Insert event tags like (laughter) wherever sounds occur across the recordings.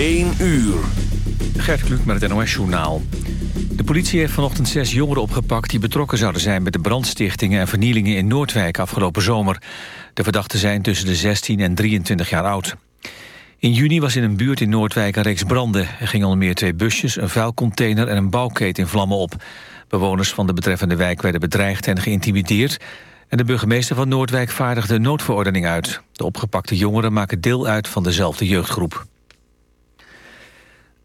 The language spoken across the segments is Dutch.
1 uur. Gert Kluk met het NOS-journaal. De politie heeft vanochtend zes jongeren opgepakt... die betrokken zouden zijn met de brandstichtingen en vernielingen in Noordwijk afgelopen zomer. De verdachten zijn tussen de 16 en 23 jaar oud. In juni was in een buurt in Noordwijk een reeks branden. Er gingen al meer twee busjes, een vuilcontainer en een bouwketen in vlammen op. Bewoners van de betreffende wijk werden bedreigd en geïntimideerd... en de burgemeester van Noordwijk vaardigde een noodverordening uit. De opgepakte jongeren maken deel uit van dezelfde jeugdgroep.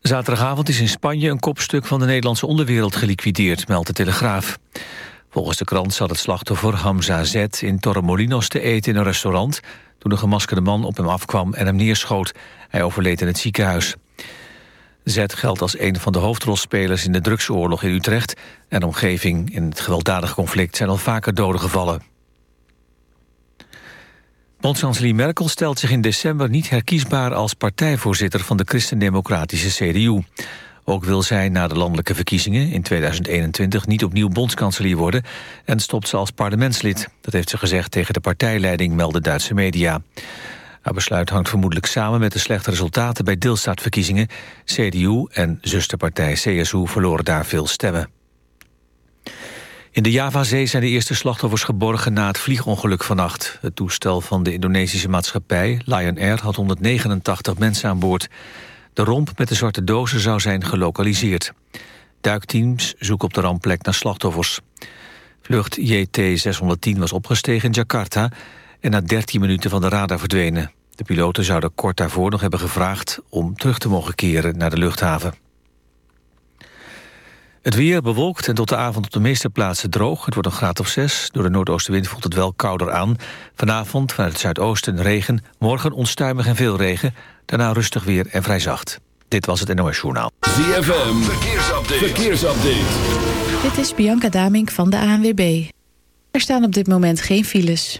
Zaterdagavond is in Spanje een kopstuk van de Nederlandse onderwereld geliquideerd, meldt de Telegraaf. Volgens de krant zat het slachtoffer Hamza Z in Torremolinos te eten in een restaurant... toen een gemaskerde man op hem afkwam en hem neerschoot. Hij overleed in het ziekenhuis. Z geldt als een van de hoofdrolspelers in de drugsoorlog in Utrecht... en omgeving in het gewelddadige conflict zijn al vaker doden gevallen. Bondskanselier Merkel stelt zich in december niet herkiesbaar... als partijvoorzitter van de christendemocratische CDU. Ook wil zij na de landelijke verkiezingen in 2021 niet opnieuw bondskanselier worden... en stopt ze als parlementslid. Dat heeft ze gezegd tegen de partijleiding, melden Duitse media. Haar besluit hangt vermoedelijk samen met de slechte resultaten bij deelstaatverkiezingen. CDU en zusterpartij CSU verloren daar veel stemmen. In de Javazee zijn de eerste slachtoffers geborgen na het vliegongeluk vannacht. Het toestel van de Indonesische maatschappij, Lion Air, had 189 mensen aan boord. De romp met de zwarte dozen zou zijn gelokaliseerd. Duikteams zoeken op de rampplek naar slachtoffers. Vlucht JT-610 was opgestegen in Jakarta en na 13 minuten van de radar verdwenen. De piloten zouden kort daarvoor nog hebben gevraagd om terug te mogen keren naar de luchthaven. Het weer bewolkt en tot de avond op de meeste plaatsen droog. Het wordt een graad of 6. Door de noordoostenwind voelt het wel kouder aan. Vanavond vanuit het zuidoosten regen. Morgen onstuimig en veel regen. Daarna rustig weer en vrij zacht. Dit was het NOS Journaal. ZFM, verkeersupdate. verkeersupdate. Dit is Bianca Damink van de ANWB. Er staan op dit moment geen files.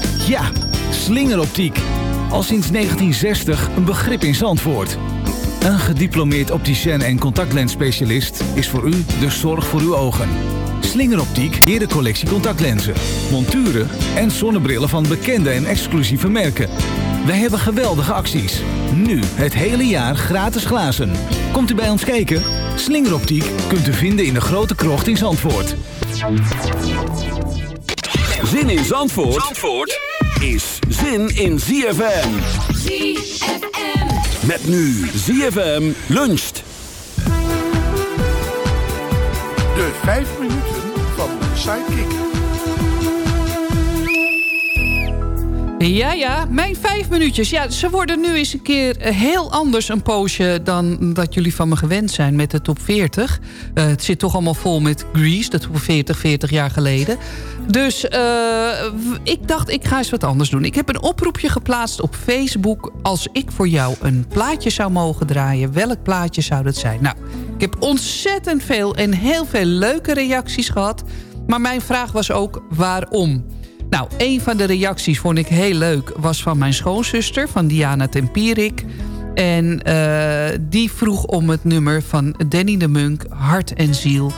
Ja, slingeroptiek. Al sinds 1960 een begrip in Zandvoort. Een gediplomeerd opticien en contactlensspecialist is voor u de zorg voor uw ogen. Slingeroptiek, de collectie contactlenzen, monturen en zonnebrillen van bekende en exclusieve merken. Wij hebben geweldige acties. Nu het hele jaar gratis glazen. Komt u bij ons kijken? Slingeroptiek kunt u vinden in de grote krocht in Zandvoort. Zin in Zandvoort, Zandvoort is zin in ZFM. ZFM. Met nu ZFM luncht. De vijf minuten van Sidekick. Ja, ja, mijn vijf minuutjes. Ja, ze worden nu eens een keer heel anders een poosje... dan dat jullie van me gewend zijn met de top 40. Eh, het zit toch allemaal vol met Grease, de top 40, 40 jaar geleden. Dus eh, ik dacht, ik ga eens wat anders doen. Ik heb een oproepje geplaatst op Facebook... als ik voor jou een plaatje zou mogen draaien. Welk plaatje zou dat zijn? Nou, ik heb ontzettend veel en heel veel leuke reacties gehad... maar mijn vraag was ook waarom... Nou, een van de reacties vond ik heel leuk... was van mijn schoonzuster, van Diana Tempierik. En eh, die vroeg om het nummer van Danny de Munk, Hart en Ziel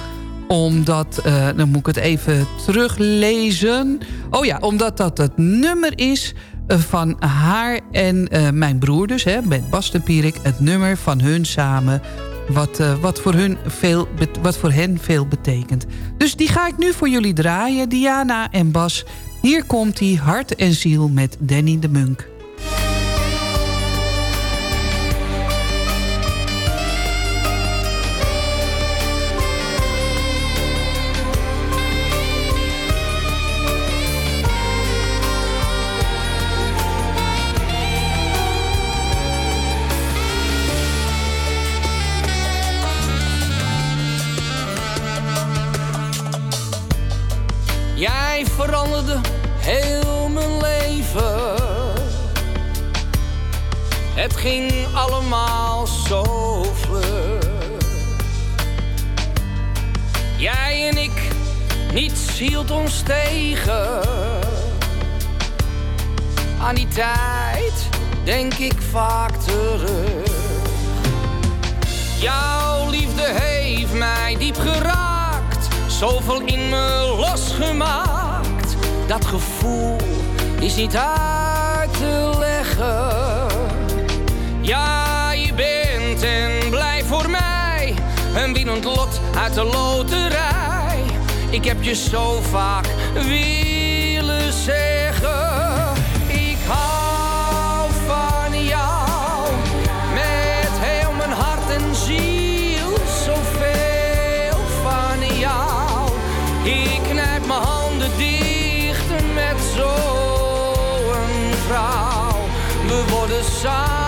omdat, eh, dan moet ik het even teruglezen. Oh ja, omdat dat het nummer is eh, van haar en mijn broer dus, hè, met Bas de Pierik. Het nummer van hun samen, wat, wat, voor hun veel, wat voor hen veel betekent. Dus die ga ik nu voor jullie draaien, Diana en Bas. Hier komt hij, hart en ziel met Danny de Munk. Het ging allemaal zo vlug. Jij en ik, niets hield ons tegen. Aan die tijd denk ik vaak terug. Jouw liefde heeft mij diep geraakt, zoveel in me losgemaakt. Dat gevoel is niet uit te leggen. Ja, je bent en blijft voor mij een winnend lot uit de loterij. Ik heb je zo vaak willen zeggen. Ik hou van jou met heel mijn hart en ziel. Zoveel van jou. Ik knijp mijn handen dicht met zo'n vrouw. We worden samen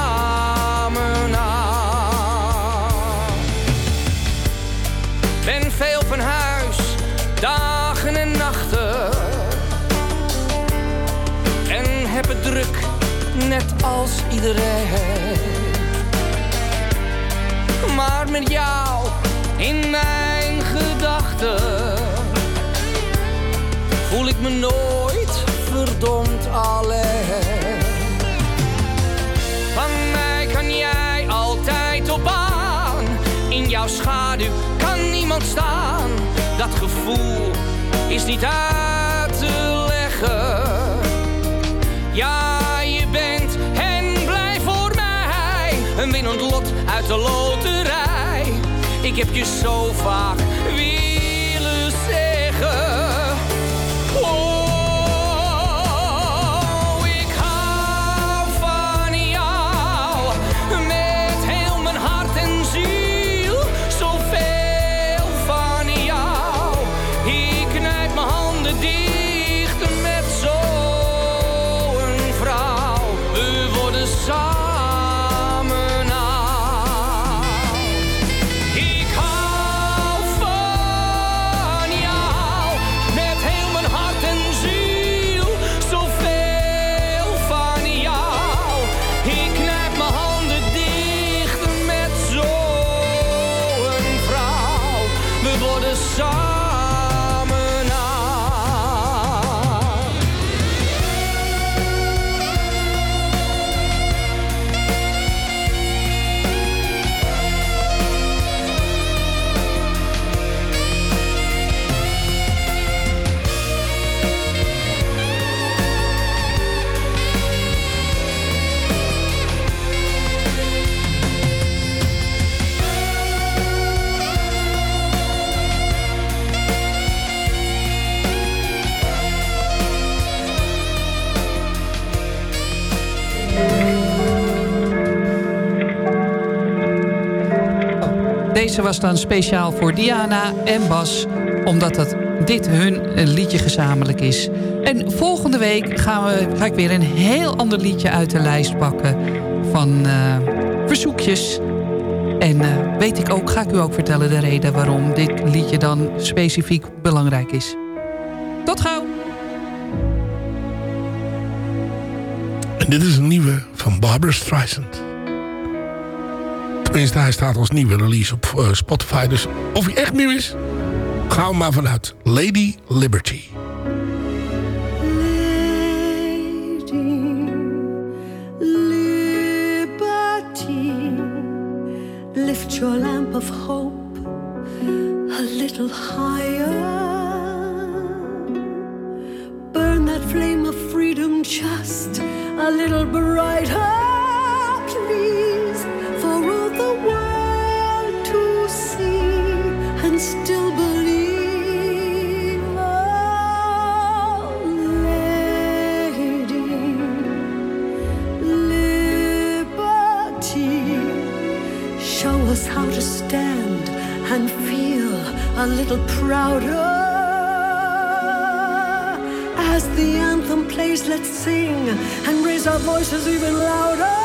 net als iedereen. Maar met jou in mijn gedachten voel ik me nooit verdomd alleen. Van mij kan jij altijd op aan. In jouw schaduw kan niemand staan. Dat gevoel is niet uit te leggen. Ja, een winnend lot uit de loterij. Ik heb je zo vaak Deze was dan speciaal voor Diana en Bas, omdat het, dit hun liedje gezamenlijk is. En volgende week gaan we, ga ik weer een heel ander liedje uit de lijst pakken van eh, verzoekjes. En eh, weet ik ook, ga ik u ook vertellen de reden waarom dit liedje dan specifiek belangrijk is. Tot gauw! En dit is een nieuwe van Barbara Streisand. Tenminste, hij staat als nieuwe release op eh, Spotify. Dus of hij echt nieuw is, gaan maar vanuit. Lady liberty. Lift your lamp of hope a little higher. Burn that flame of freedom just a little brighter, a little prouder. As the anthem plays, let's sing and raise our voices even louder.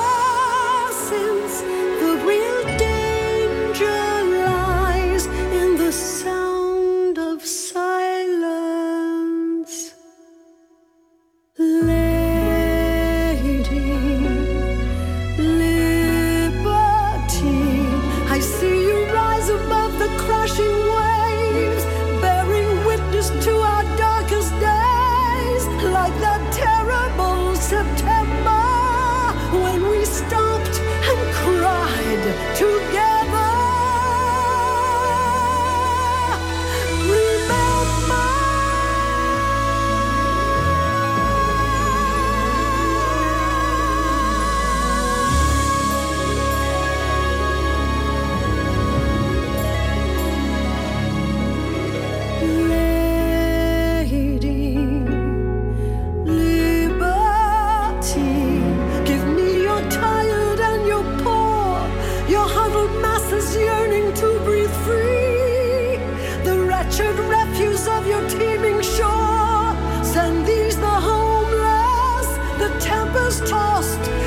Was tossed.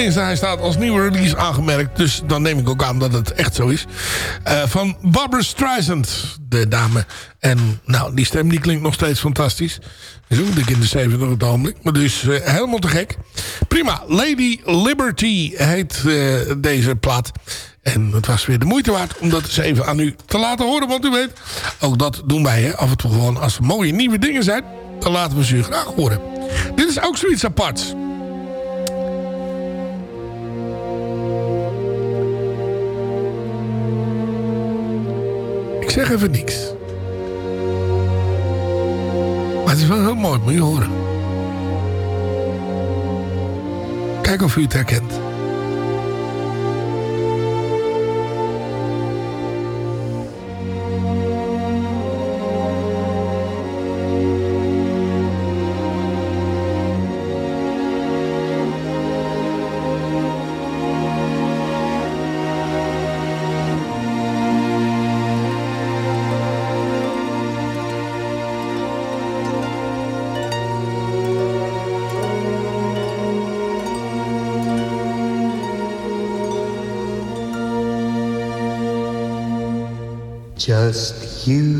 Hij staat als nieuwe release aangemerkt. Dus dan neem ik ook aan dat het echt zo is. Eh, van Barbara Streisand, de dame. En nou, die stem die klinkt nog steeds fantastisch. Is ook dik in de 70 op het ogenblik. Maar dus eh, helemaal te gek. Prima. Lady Liberty heet eh, deze plaat. En het was weer de moeite waard om dat eens even aan u te laten horen. Want u weet, ook dat doen wij hè, af en toe gewoon. Als er mooie nieuwe dingen zijn, dan laten we ze u graag horen. Dit is ook zoiets aparts. Ik zeg even niks. Maar het is wel heel mooi, moet je horen. Kijk of u het herkent. Just you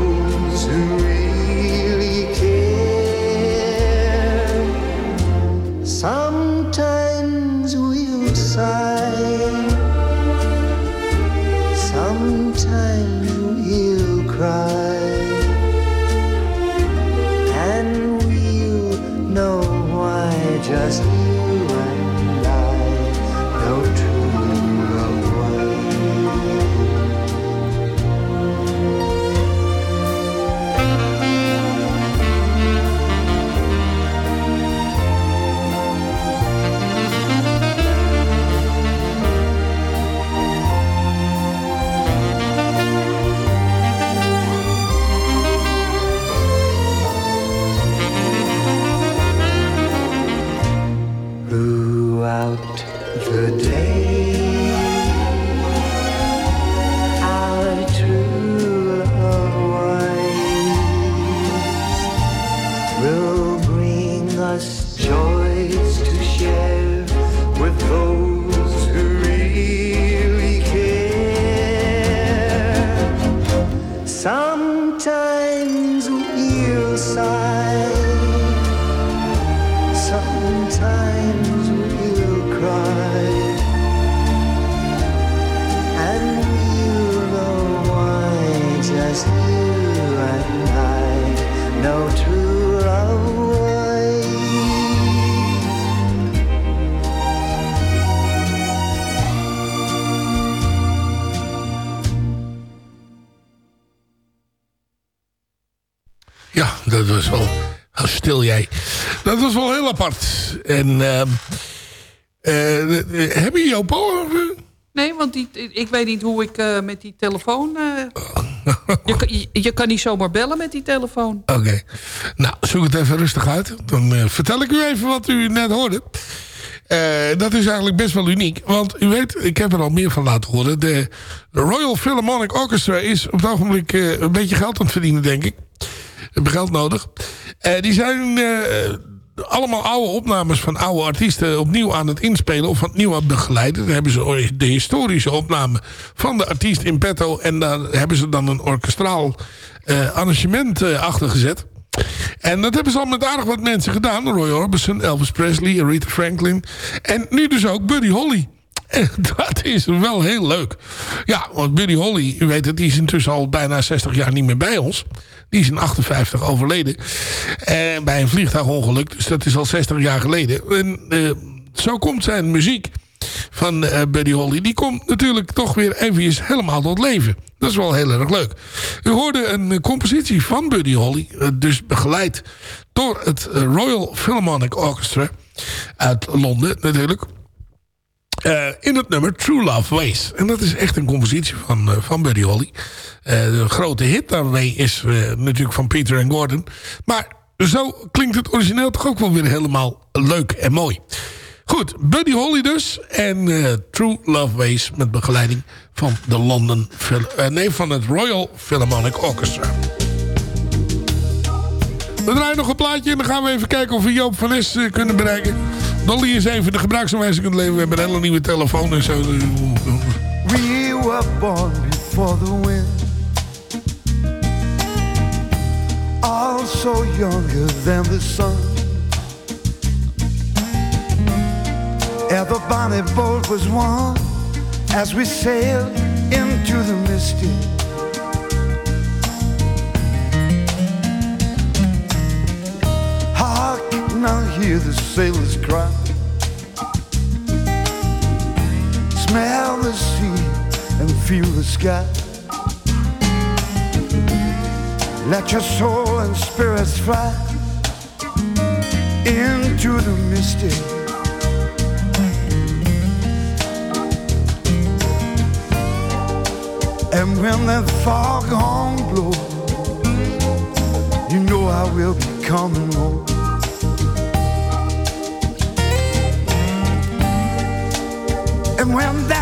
dat was wel... Stil jij. Dat was wel heel apart. En... ehm eh, eh, heb je jouw power? Nee, want die, ik weet niet hoe ik eh, met die telefoon... eh, (laughs) je, kan- je, je kan niet zomaar bellen met die telefoon. Oké. Nou, zoek het even rustig uit. Dan eh, vertel ik u even wat u net hoorde. Eh, dat is eigenlijk best wel uniek. Want u weet, ik heb er al meer van laten horen. De, de Royal Philharmonic Orchestra is op het ogenblik eh, een beetje geld aan het verdienen, denk ik. Hebben geld nodig. Eh, die zijn eh, allemaal oude opnames van oude artiesten opnieuw aan het inspelen. Of opnieuw aan het begeleiden. Dan hebben ze de historische opname van de artiest in petto. En daar hebben ze dan een orkestraal eh, arrangement achter gezet. En dat hebben ze al met aardig wat mensen gedaan. Roy Orbison, Elvis Presley, Aretha Franklin. En nu dus ook Buddy Holly. (laughs) En dat is wel heel leuk. Ja, want Buddy Holly, u weet het, die is intussen al bijna 60 jaar niet meer bij ons. Die is in 58 overleden. En bij een vliegtuigongeluk. Dus dat is al 60 jaar geleden. En eh, zo komt zijn muziek van eh, Buddy Holly. Die komt natuurlijk toch weer even helemaal tot leven. Dat is wel heel erg leuk. U hoorde een eh, compositie van Buddy Holly. eh, dus begeleid door het eh, Royal Philharmonic Orchestra. Uit Londen natuurlijk. Eh, in het nummer True Love Ways. En dat is echt een compositie van, eh, van Buddy Holly. Eh, de grote hit daarmee is eh, natuurlijk van Peter en Gordon. Maar zo klinkt het origineel toch ook wel weer helemaal leuk en mooi. Goed, Buddy Holly dus. En eh, True Love Ways met begeleiding van de London... Nee, van het Royal Philharmonic Orchestra. We draaien nog een plaatje en dan gaan we even kijken of we Joop van Nes kunnen bereiken. Dolly is even de gebruiksaanwijzing kunt leveren. We hebben een hele nieuwe telefoon en zo. We were born before the wind. Also younger than the sun. Ever bonny boat was one as we sailed into the misty. Hark, now hear the sailors cry. Smell the sea and feel the sky. Let your soul and spirits fly into the mystic. And when that fog foghorn blows, you know I will be coming home. And when that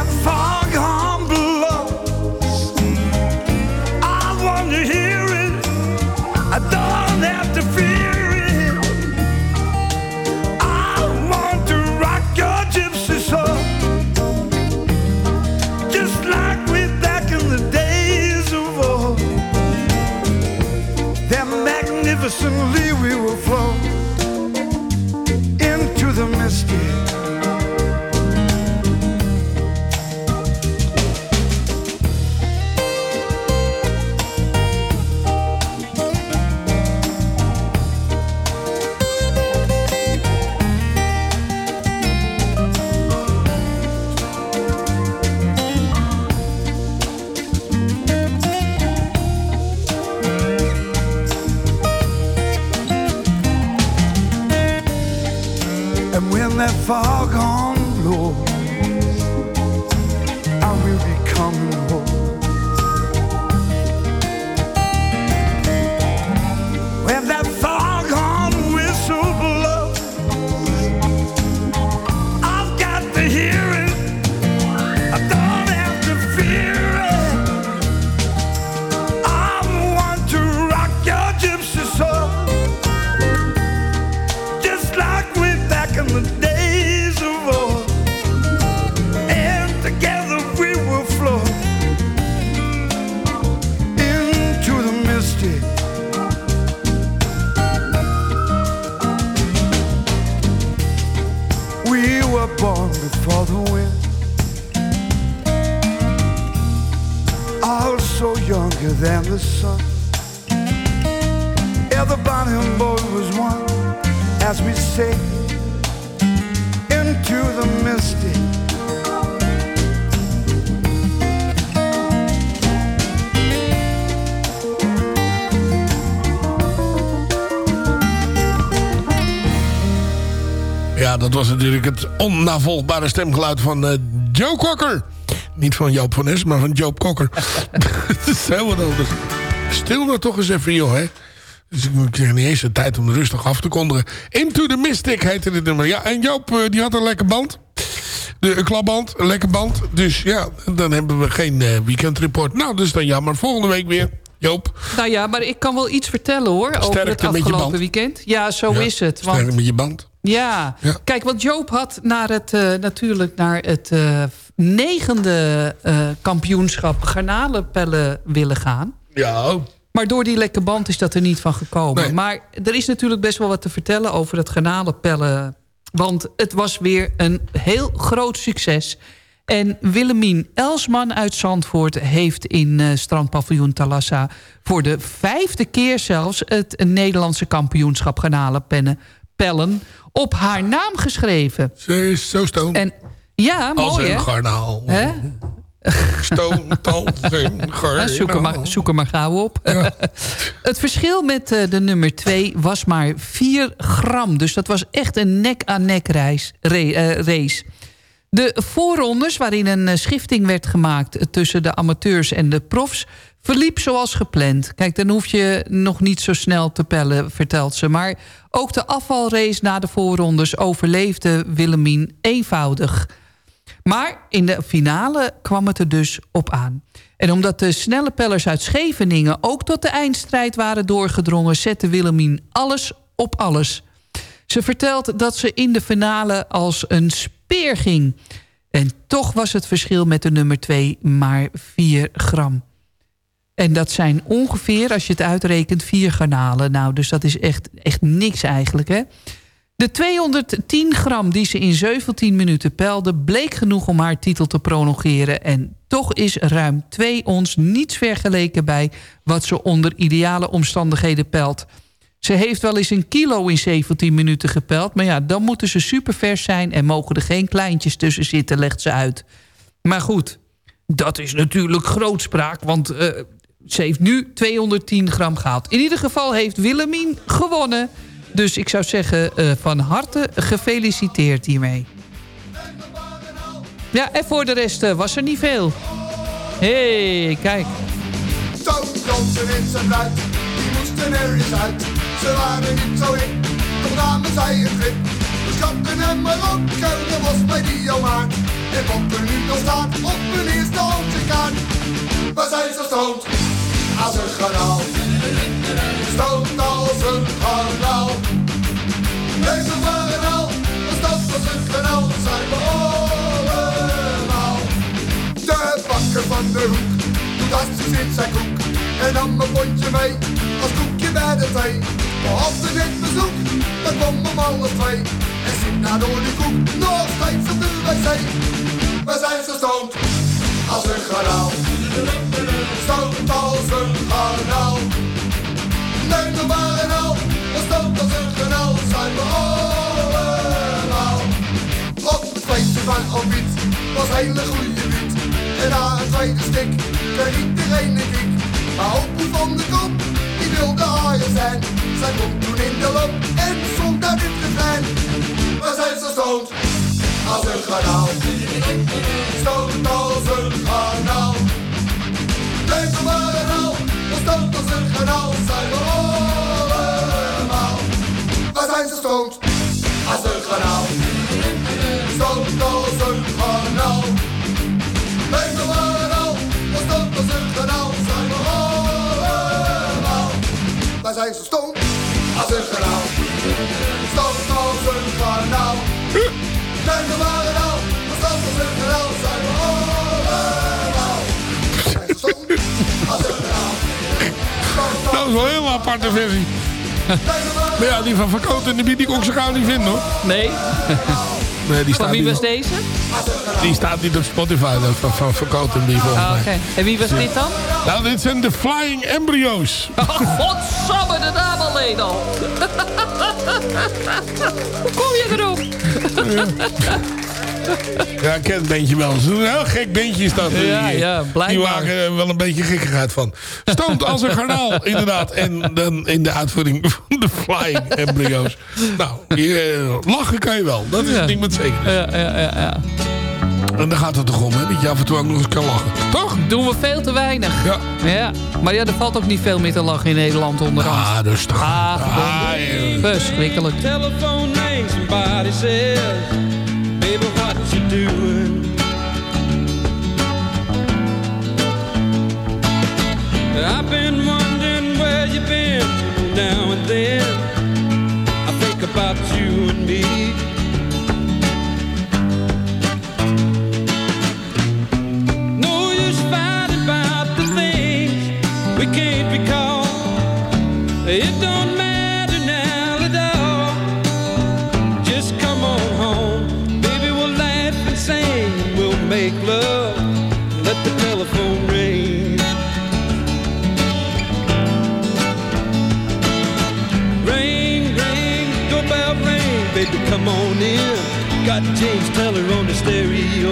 onnavolgbare stemgeluid van eh, Joe Cocker. Niet van Joop van Es, maar van Joop Cocker. (laughs) (laughs) Het is heel wat anders. Stil nou toch eens even, joh, hè. Dus ik kreeg niet eens de tijd om rustig af te kondigen. Into the Mystic heette dit nummer. Ja, en Joop, eh, die had een lekker band. De, een klapband, een lekker band. Dus ja, dan hebben we geen eh, weekendreport. Nou, dus dan jammer. Volgende week weer. Joop. Nou ja, maar ik kan wel iets vertellen hoor. over het Sterkte met je afgelopen band. weekend. Ja, zo Ja, is het. sterker Want, met je band. Ja. Ja. kijk, want Joop had naar het, eh, natuurlijk naar het eh, negende eh, kampioenschap garnalenpellen willen gaan. Ja. Maar door die lekke band is dat er niet van gekomen. Nee. Maar er is natuurlijk best wel wat te vertellen over het garnalenpellen. Want het was weer een heel groot succes. En Willemien Elsman uit Zandvoort heeft in strandpaviljoen Talassa... voor de vijfde keer zelfs het Nederlandse kampioenschap garnalenpennen pellen op haar naam geschreven. Ze is zo stoom. En ja, Als mooi een hè? garnaal. Hè? (laughs) Garnaal. Zoek, er maar, zoek er maar gauw op. (laughs) het verschil met eh, de nummer 2 was maar 4 gram. Dus dat was echt een nek-aan-nek reis- eh, race. De voorrondes, waarin een eh, schifting werd gemaakt... tussen de amateurs en de profs... verliep zoals gepland. Kijk, dan hoef je nog niet zo snel te pellen, vertelt ze. Maar ook de afvalrace na de voorrondes... overleefde Willemien eenvoudig. Maar in de finale kwam het er dus op aan. En omdat de snelle pellers uit Scheveningen ook tot de eindstrijd waren doorgedrongen... zette Willemien alles op alles. Ze vertelt dat ze in de finale als een speer ging. En toch was het verschil met de nummer 2 maar 4 gram. En dat zijn ongeveer, als je het uitrekent, vier garnalen. Nou, dus dat is echt, echt niks eigenlijk, hè? De 210 gram die ze in 17 minuten pelde... bleek genoeg om haar titel te prolongeren. En toch is ruim 2 ons niets vergeleken bij... wat ze onder ideale omstandigheden pelt. Ze heeft wel eens een kilo in 17 minuten gepeld... maar ja, dan moeten ze supervers zijn... en mogen er geen kleintjes tussen zitten, legt ze uit. Maar goed, dat is natuurlijk grootspraak... want eh, ze heeft nu 210 gram gehaald. In ieder geval heeft Willemien gewonnen... Dus ik zou zeggen, eh, van harte gefeliciteerd hiermee. Ja, en voor de rest eh, was er niet veel. Hé, hey, kijk. Toon Johnson en zijn bruid, die moesten er eens uit. Ze waren niet zo in, toch namen zij een grip. De schatten en Marokko, dat was bij die al maart. En wat er nu nog staat op mijn eerste kaart. We zijn zo stoot als een garnaal. Stoot als een garnaal. Deze garnaal, stoot als een garnaal. Zijn we allemaal. De bakker van de hoek doet hartstikke in zijn koek. En nam een potje mee als koekje bij de thee. Behalve dit bezoek, dan komen we alle twee. En zit naar door die koek, nog steeds op de wc. We zijn zo stoned als een garnaal. Stoned als een garnaal. Neem nog maar een al, we stoned als een garnaal. Zijn we allemaal. Op het feestje van Albiet was hele goede wiet. En na een tweede stik kreeg iedereen een kiek. Maar Opie van de kop, die wilde haaien zijn. Zij komt toen in de loop en zong daar dit refrein. We zijn zo stoned als een garnaal. Stoned als een garnaal. Neem er maar een al, we stoned als een garnaal. Zijn we allemaal. We zijn zo stoned als een garnaal. Stoned als een garnaal. Neem er maar een al, we stoned als een garnaal. Zijn we allemaal. Wij zijn zo stoned als een een garnaal. Maar al. Zijn we allemaal. Zijn als een garnaal. Dat is wel een hele aparte versie. Maar ja, die van Verkoot en de die kon ik zo gauw niet vinden hoor. Nee? Nee, die Van wie was deze? Die staat niet op Spotify, dat van, van Verkoot en die volgens Ah. En wie was dit dan? Nou, dit zijn de Flying Embryo's. Oh, (laughs) godsamme, de naam alleen al. (laughs) Hoe kom je erop? Ja, ik ken het bandje wel. Het een heel gek bandje is dat. Ja, Die- ja, blijkbaar. Die maken er wel een beetje gekkigheid van. Stoont als een garnaal, (laughs) inderdaad. En dan in de uitvoering van de Flying Embryo's. Nou, hier, eh, lachen kan je wel. Dat is Ja. het ding met zeker. Ja, ja, ja, ja. En daar gaat het toch om, hè? Dat je af en toe ook nog eens kan lachen. Toch? Doen we veel te weinig. Ja. ja. Maar ja, er valt ook niet veel meer te lachen in Nederland onderhand. Ah, dus toch. Ah, Ah. Verschrikkelijk. Telephone rings, somebody says, Baby, what you doing? I've been wondering where you've been now and then. I think about you and me. On in. Got James Teller on the stereo.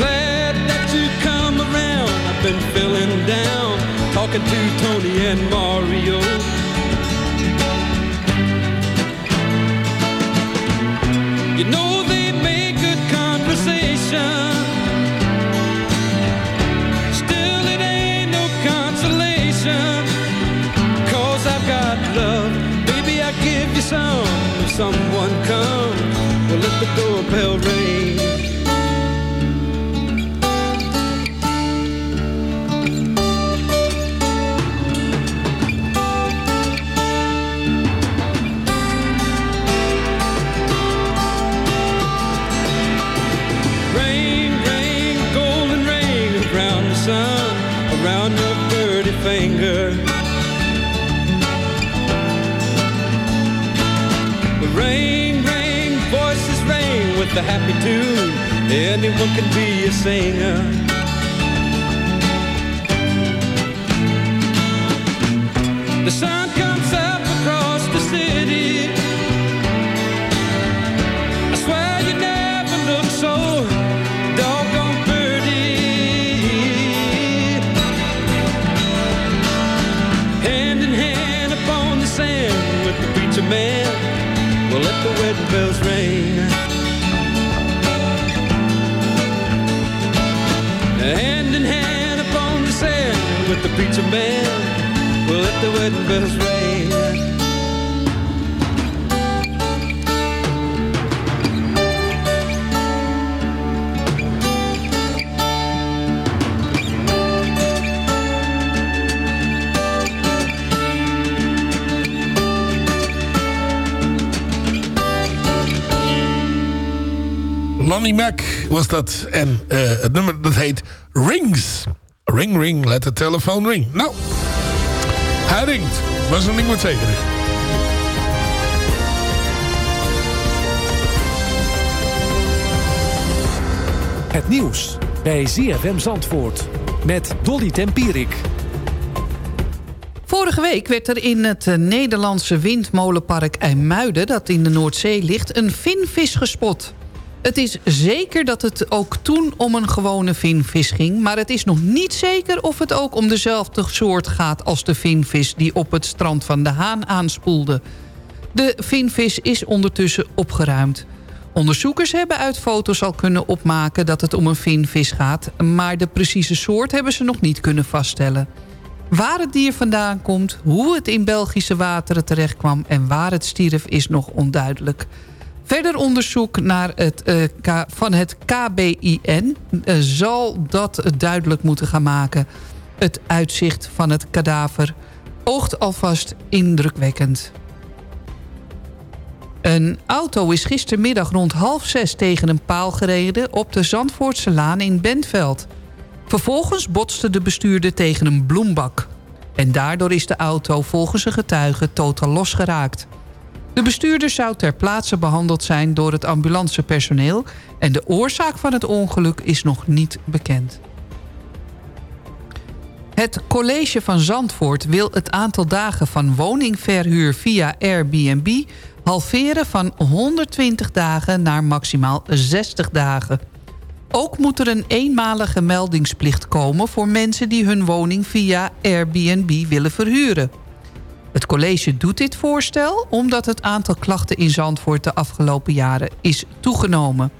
Glad that you come around. I've been feeling down, talking to Tony and Mario. You know give you some. If someone comes, well, let the doorbell ring. Rain, rain, voices rain with a happy tune. Anyone can be a singer. Preacher man. Well, let the wedding bells ring. Lonnie Mac was dat. En eh, het nummer dat heet Rings. Ring, ring, let the telephone ring. Nou, hij ringt. Was een ding wat zeker is. Het nieuws bij ZFM Zandvoort met Dolly Tempierik. Vorige week werd er in het eh, Nederlandse windmolenpark IJmuiden... dat in de Noordzee ligt, een vinvis gespot. Het is zeker dat het ook toen om een gewone vinvis ging... maar het is nog niet zeker of het ook om dezelfde soort gaat... als de vinvis die op het strand van de Haan aanspoelde. De vinvis is ondertussen opgeruimd. Onderzoekers hebben uit foto's al kunnen opmaken dat het om een vinvis gaat... maar de precieze soort hebben ze nog niet kunnen vaststellen. Waar het dier vandaan komt, hoe het in Belgische wateren terechtkwam... en waar het stierf is nog onduidelijk. Verder onderzoek naar het, uh, van het KBIN uh, zal dat duidelijk moeten gaan maken. Het uitzicht van het kadaver oogt alvast indrukwekkend. Een auto is gistermiddag rond half zes tegen een paal gereden... op de Zandvoortse Laan in Bentveld. Vervolgens botste de bestuurder tegen een bloembak. En daardoor is de auto volgens een getuige totaal losgeraakt. De bestuurder zou ter plaatse behandeld zijn door het ambulancepersoneel... en de oorzaak van het ongeluk is nog niet bekend. Het college van Zandvoort wil het aantal dagen van woningverhuur via Airbnb... halveren van 120 dagen naar maximaal 60 dagen. Ook moet er een eenmalige meldingsplicht komen... voor mensen die hun woning via Airbnb willen verhuren. Het college doet dit voorstel omdat het aantal klachten in Zandvoort... de afgelopen jaren is toegenomen.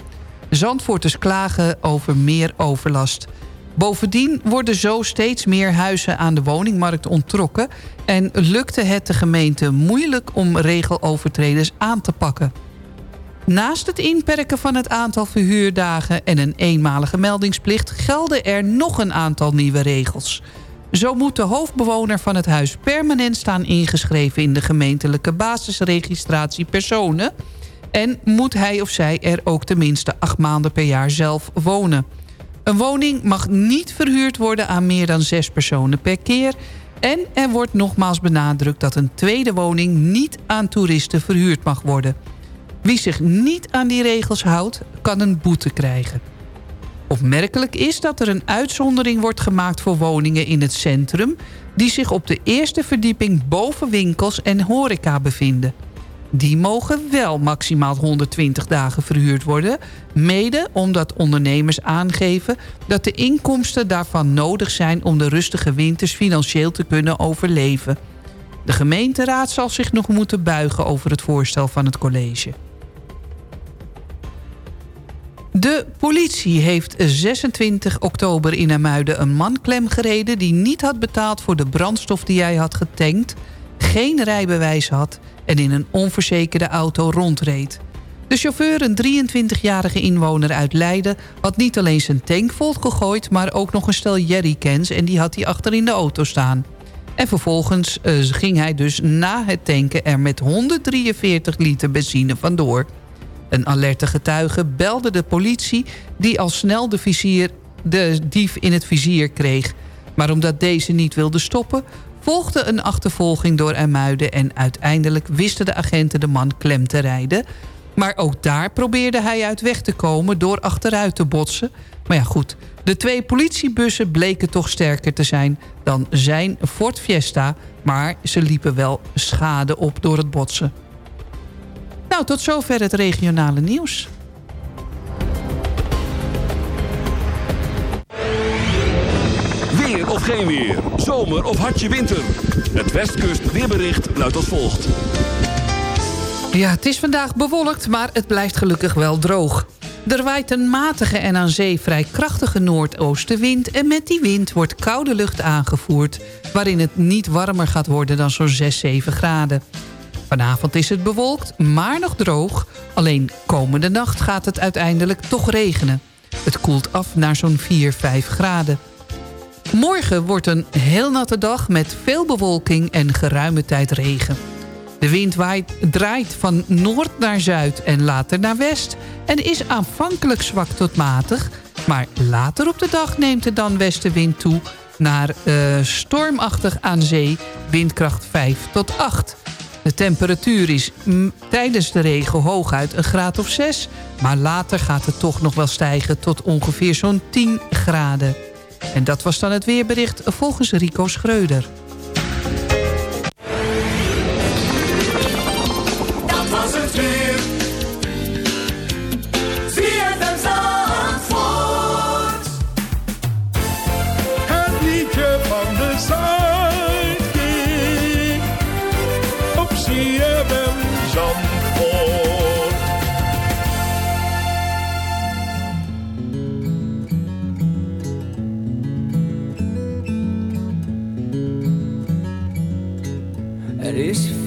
Zandvoorters klagen over meer overlast... Bovendien worden zo steeds meer huizen aan de woningmarkt onttrokken... en lukte het de gemeente moeilijk om regelovertreders aan te pakken. Naast het inperken van het aantal verhuurdagen en een eenmalige meldingsplicht... gelden er nog een aantal nieuwe regels. Zo moet de hoofdbewoner van het huis permanent staan ingeschreven... in de gemeentelijke basisregistratie personen... en moet hij of zij er ook tenminste acht maanden per jaar zelf wonen... Een woning mag niet verhuurd worden aan meer dan zes personen per keer... en er wordt nogmaals benadrukt dat een tweede woning niet aan toeristen verhuurd mag worden. Wie zich niet aan die regels houdt, kan een boete krijgen. Opmerkelijk is dat er een uitzondering wordt gemaakt voor woningen in het centrum... die zich op de eerste verdieping boven winkels en horeca bevinden die mogen wel maximaal 120 dagen verhuurd worden. Mede omdat ondernemers aangeven dat de inkomsten daarvan nodig zijn... om de rustige winters financieel te kunnen overleven. De gemeenteraad zal zich nog moeten buigen over het voorstel van het college. De politie heeft 26 oktober in Amuiden een man klem gereden... die niet had betaald voor de brandstof die hij had getankt... geen rijbewijs had en in een onverzekerde auto rondreed. De chauffeur, een 23-jarige inwoner uit Leiden... had niet alleen zijn tank volgegooid... maar ook nog een stel jerrycans en die had hij achter in de auto staan. En vervolgens uh, ging hij dus na het tanken er met 143 liter benzine vandoor. Een alerte getuige belde de politie... die al snel de, vizier, de dief in het vizier kreeg. Maar omdat deze niet wilde stoppen volgde een achtervolging door Ermuiden... en uiteindelijk wisten de agenten de man klem te rijden. Maar ook daar probeerde hij uit weg te komen door achteruit te botsen. Maar ja goed, de twee politiebussen bleken toch sterker te zijn... dan zijn Ford Fiesta, maar ze liepen wel schade op door het botsen. Nou, tot zover het regionale nieuws. Weer of geen weer. Zomer of hartje winter. Het Westkust weerbericht luidt als volgt. Ja, het is vandaag bewolkt, maar het blijft gelukkig wel droog. Er waait een matige en aan zee vrij krachtige noordoostenwind... en met die wind wordt koude lucht aangevoerd... waarin het niet warmer gaat worden dan zo'n 6, 7 graden. Vanavond is het bewolkt, maar nog droog. Alleen komende nacht gaat het uiteindelijk toch regenen. Het koelt af naar zo'n 4, 5 graden. Morgen wordt een heel natte dag met veel bewolking en geruime tijd regen. De wind waait, draait van noord naar zuid en later naar west... en is aanvankelijk zwak tot matig... Maar later op de dag neemt de dan westenwind toe naar uh, stormachtig aan zee, windkracht 5 tot 8. De temperatuur is tijdens de regen hooguit een graad of 6... maar later gaat het toch nog wel stijgen tot ongeveer zo'n 10 graden. En dat was dan het weerbericht volgens Rico Schreuder.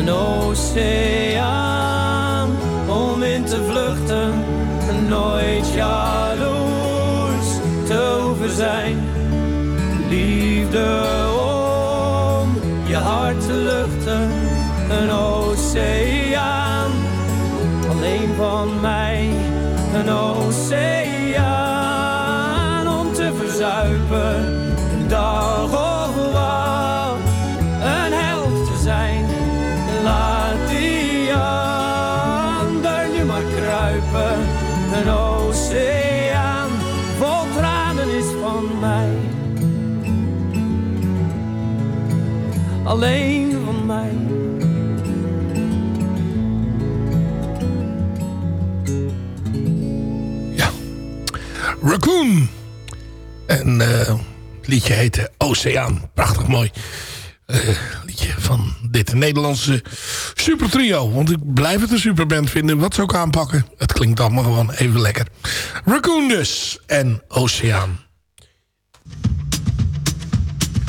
een oceaan om in te vluchten, nooit jaloers te hoeven zijn. Liefde om je hart te luchten, een oceaan alleen van mij, een oceaan om te verzuipen, Alleen van mij. Raccoon. En eh, het liedje heette Oceaan. Prachtig mooi. Eh, liedje van dit Nederlandse supertrio. Want ik blijf het een superband vinden. Wat ze ook aanpakken. Het klinkt allemaal gewoon even lekker. Raccoon dus. En Oceaan.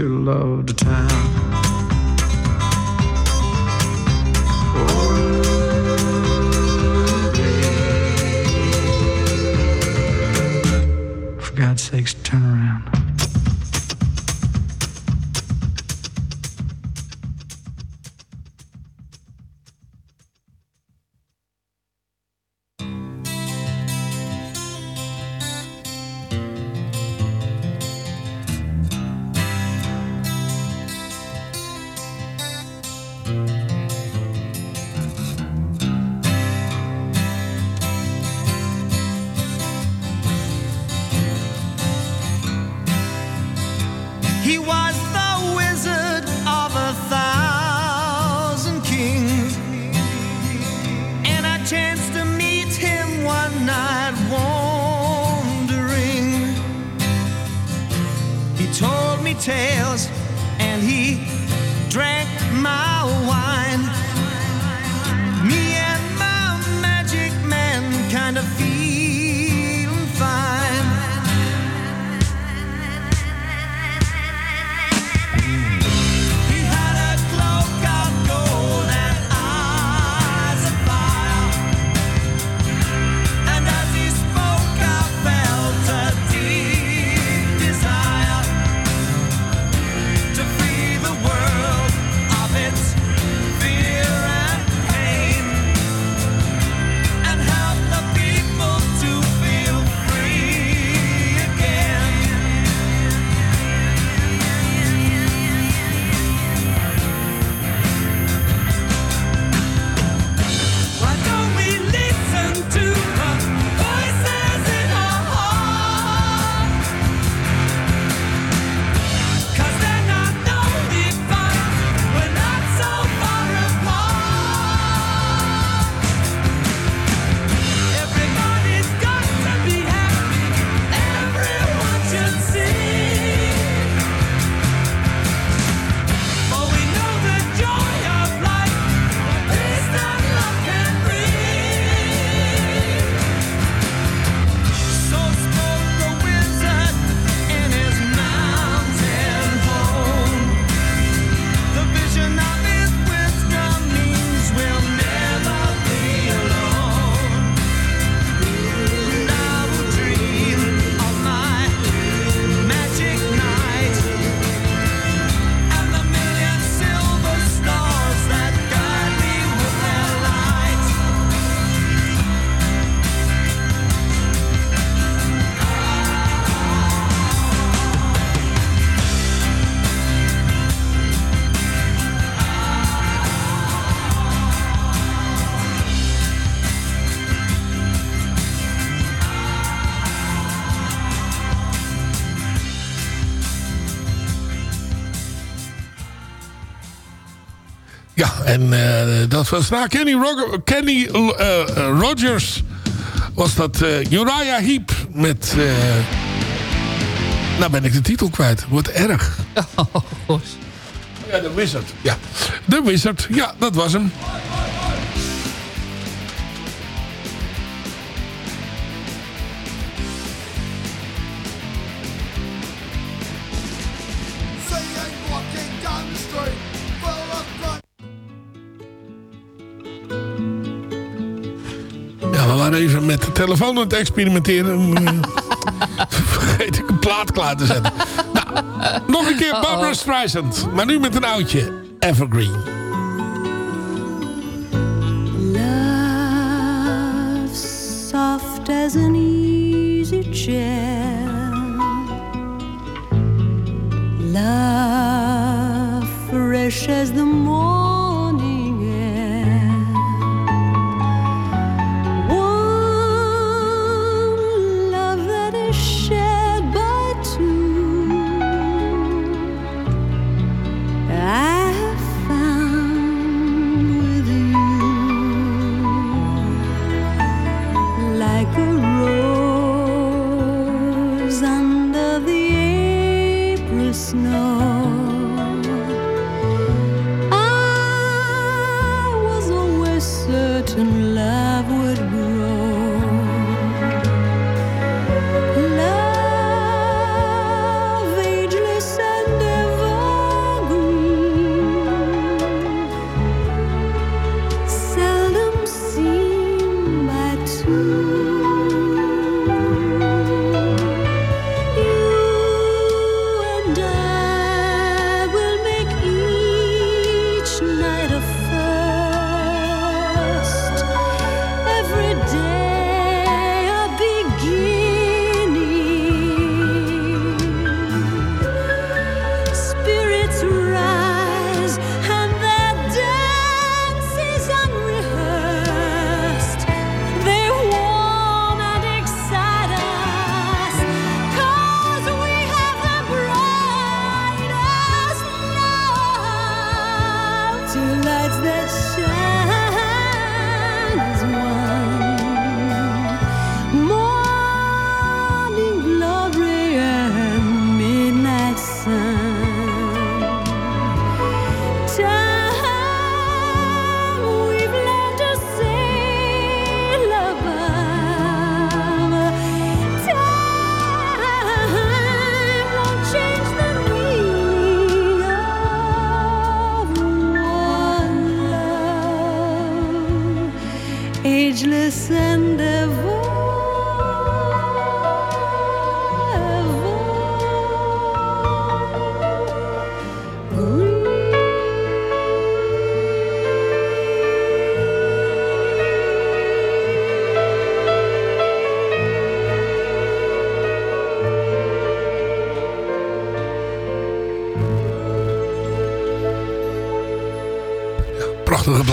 you love a town. En eh, dat was na Kenny, Kenny eh, eh, Rogers was dat Uriah Heep met... nou ben ik de titel kwijt. Wat erg. (laughs) Oh, ja, de Wizard. Ja, de Wizard. Ja, dat was hem. even met de telefoon aan het experimenteren. Eh, (laughs) vergeet ik een plaat klaar te zetten. nou, nog een keer oh, oh. Barbara Streisand. Maar nu met een oudje. Evergreen. Love soft as an easy chair. Love fresh as the morning.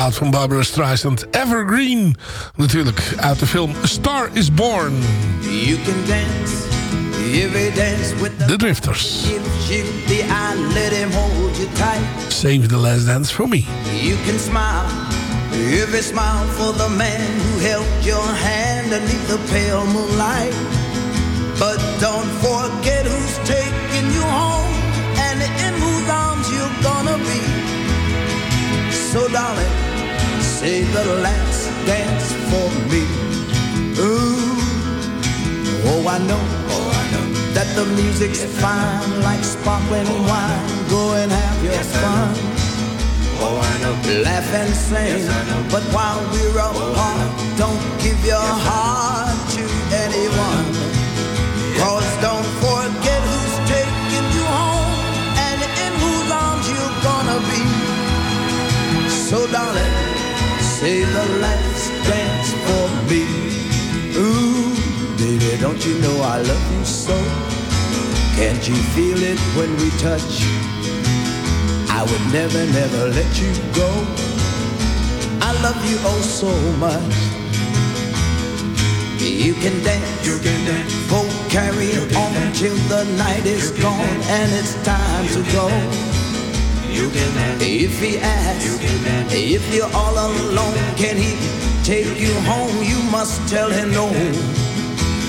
Plaat van Barbara Streisand. Evergreen. Natuurlijk uit de film Star is Born. You can dance every dance with the De Drifters. the eye, let him hold you tight. Save the last dance for me. You can smile every smile for the man who held your hand underneath the pale moonlight. But don't forget save the last dance for me. Ooh, oh I know, oh I know that the music's fine like sparkling wine. Go and have your fun. Oh, I know. Laugh and sing, but while we're apart, don't give your heart Can't you feel it when we touch? I would never, never let you go. I love you oh so much. You can dance, you can dance. Go carry on till the night is gone and it's time to go. You can dance. If he asks, you can dance. if you're all alone, can he take you home? You must tell him no.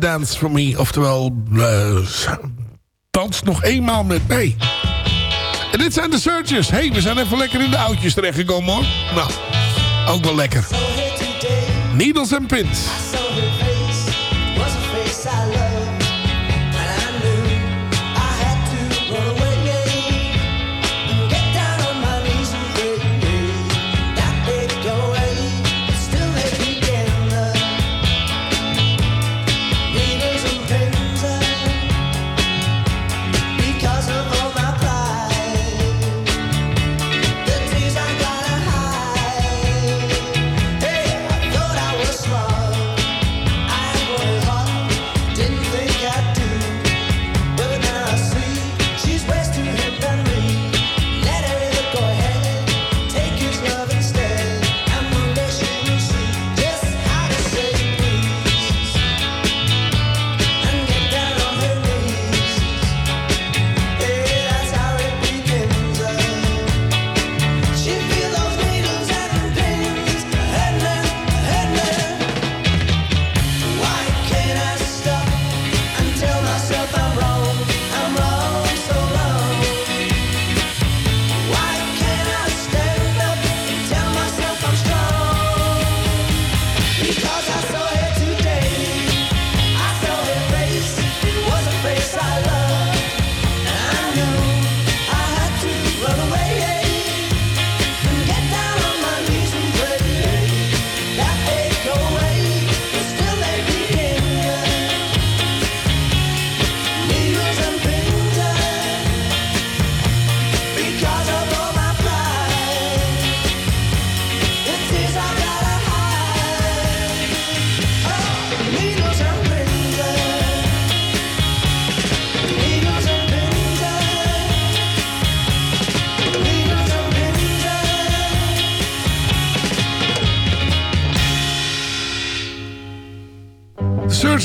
Dance For Me. Oftewel, uh, dans nog eenmaal met mij. En dit zijn de Searchers. hey, we zijn even lekker in de oudjes terechtgekomen hoor. Nou, ook wel lekker. Needles and Pins.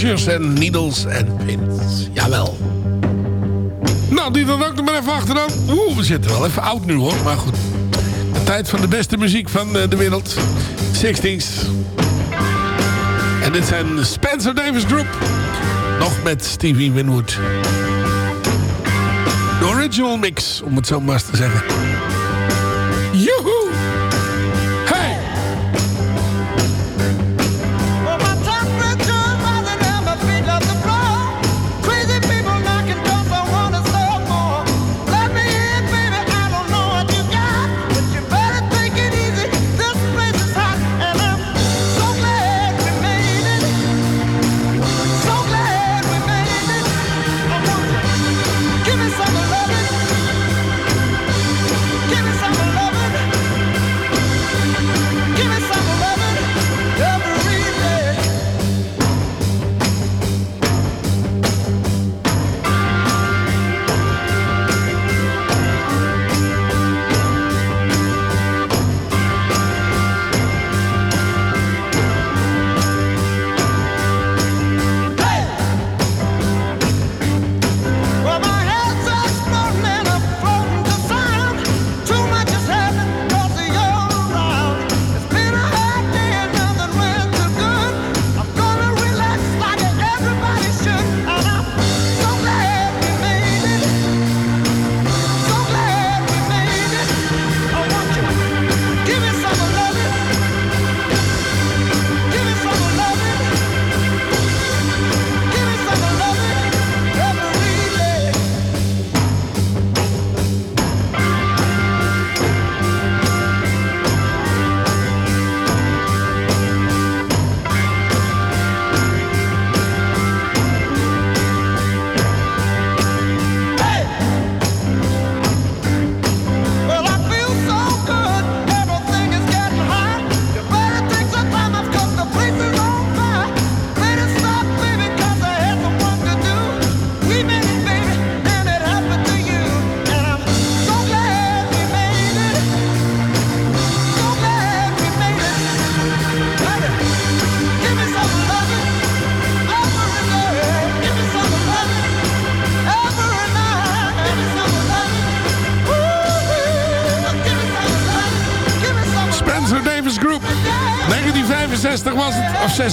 En Needles en Pins. Jawel. Nou, die dan ook nog maar even achteraan. Oeh, we zitten wel even oud nu hoor, maar goed. De tijd van de beste muziek van eh, de wereld. 60s. En dit zijn de Spencer Davis Group. Nog met Stevie Winwood. De original mix, om het zo maar te zeggen.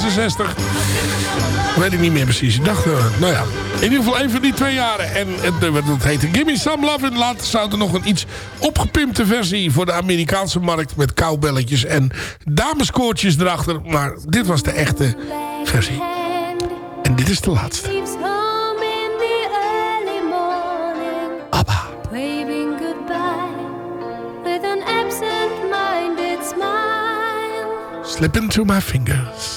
66. Weet ik niet meer precies. Ik dacht, eh, nou ja. In ieder geval een van die twee jaren. En het dat heette Gimme Some Love. En later zou er nog een iets opgepimpte versie voor de Amerikaanse markt. Met koubelletjes en dameskoortjes erachter. Maar dit was de echte versie. En dit is de laatste. Abba. Waving goodbye with an absent-minded smile. Slip into my fingers.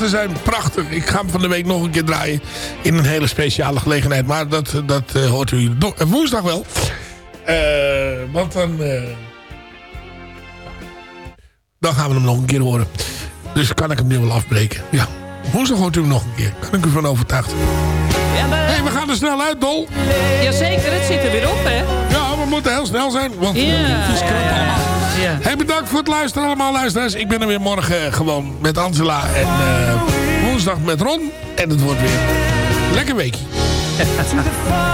Laatste zijn. Prachtig. Ik ga hem van de week nog een keer draaien. In een hele speciale gelegenheid. Maar dat, dat eh, hoort u eh, woensdag wel. Eh, want dan... dan gaan we hem nog een keer horen. Dus kan ik hem nu wel afbreken. Ja, woensdag hoort u hem nog een keer. Kan ik u van overtuigd. hey, we gaan er snel uit, Dol. Jazeker, het zit er weer op, hè? Ja, we moeten heel snel zijn. Want Ja. het is krap allemaal. Ja. Hey, bedankt voor het luisteren allemaal luisteraars. Ik ben er weer morgen eh, gewoon met Angela en eh, woensdag met Ron. En het wordt weer lekker weekje. (laughs)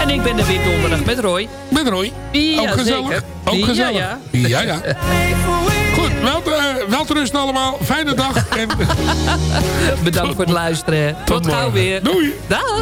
En ik ben er weer donderdag met Roy. Met Roy. Ja, Ook gezellig. zeker. Ook Ja, gezellig. ja. ja. ja. Goed, wel, te, wel te rusten allemaal. Fijne dag. En (laughs) Bedankt voor het luisteren. Tot, gauw morgen. weer. Doei. Dag.